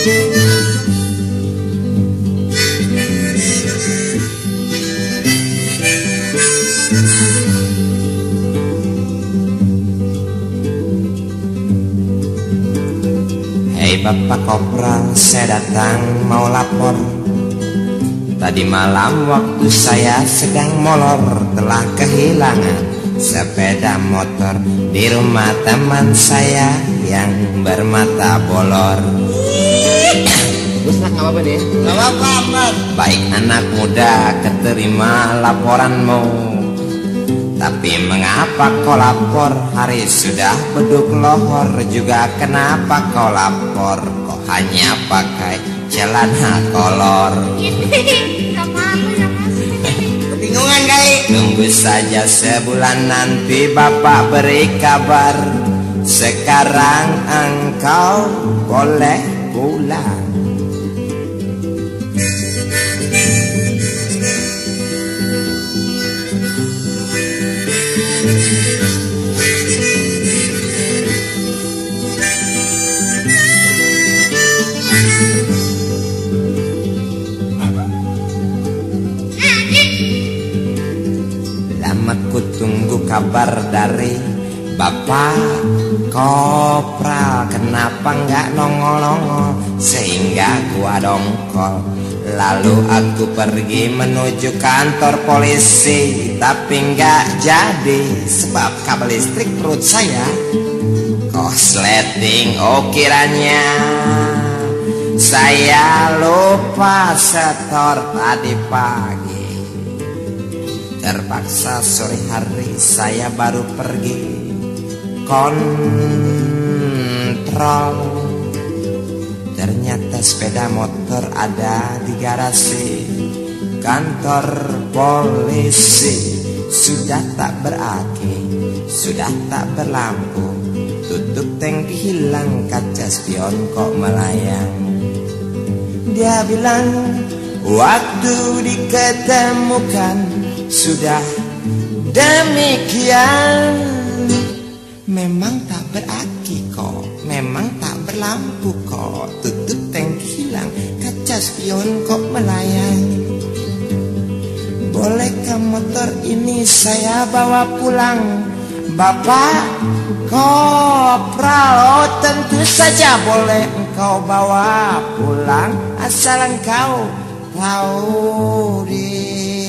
Hei Bapak Kopral, saya datang mau lapor. Tadi malam waktu saya sedang molor Telah kehilangan sepeda motor Di rumah teman saya yang bermata bolor. Bagus lah nggak apa-apa deh. Gak apa-apa Baik anak muda keterima laporanmu Tapi mengapa kau lapor? Hari sudah beduk lohor Juga. Kenapa kau lapor? Kau hanya pakai celana kolor? Kebingungan kali Tunggu saja sebulan nanti Bapak beri kabar. Sekarang engkau boleh pulang ku tunggu kabar dari Bapak Kopral. Kenapa nggak nongol-nongol? Sehingga gua dongkol Lalu aku pergi menuju kantor polisi Tapi nggak jadi Sebab kabel listrik perut saya Kosleting. Oh kiranya Saya lupa setor tadi pagi. Terpaksa sore hari saya baru pergi kontrol. Ternyata sepeda motor ada di garasi Kantor polisi. Sudah tak beraki Sudah tak berlampu. Tutup tangki hilang Kaca spion kok melayang. Dia bilang Waktu diketemukan Sudah demikian. Memang tak beraki kok Memang tak berlampu kok spion kok melayang. Bolehkah motor ini saya bawa pulang? Bapak Kopral Oh tentu saja boleh engkau bawa pulang. Asal engkau tahu diri